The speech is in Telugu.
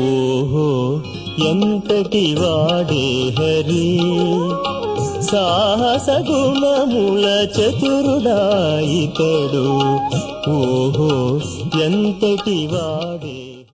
ఓహో ఎంతటి వాడే హరి. సాహస గుణముల చతురుడాయితడు. ఓహో ఎంతటి వాడే